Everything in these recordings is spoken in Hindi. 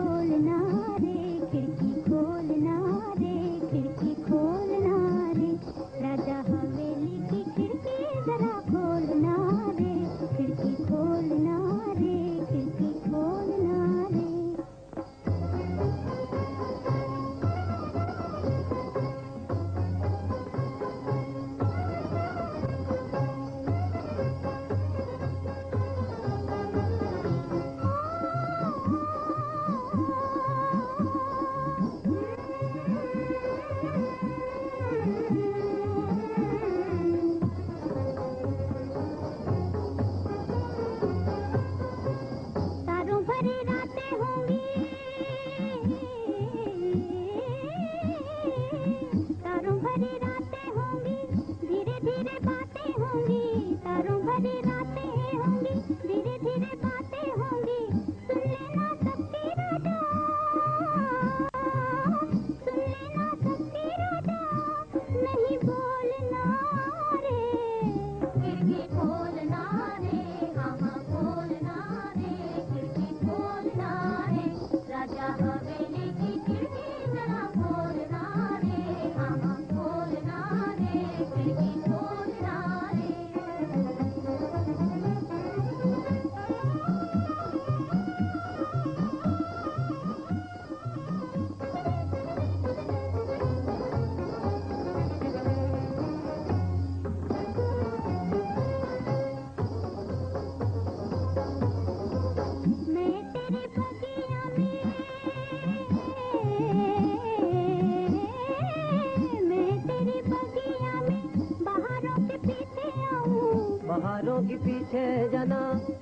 खोलना रे खिड़की खोलना रे। इशारों के पीछे जाना,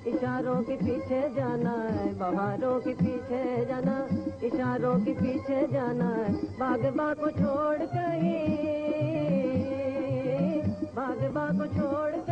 इशारों के पीछे जाना है, बहारों के पीछे जाना, इशारों के पीछे जाना है बागबा को छोड़ कहीं बागबा को छोड़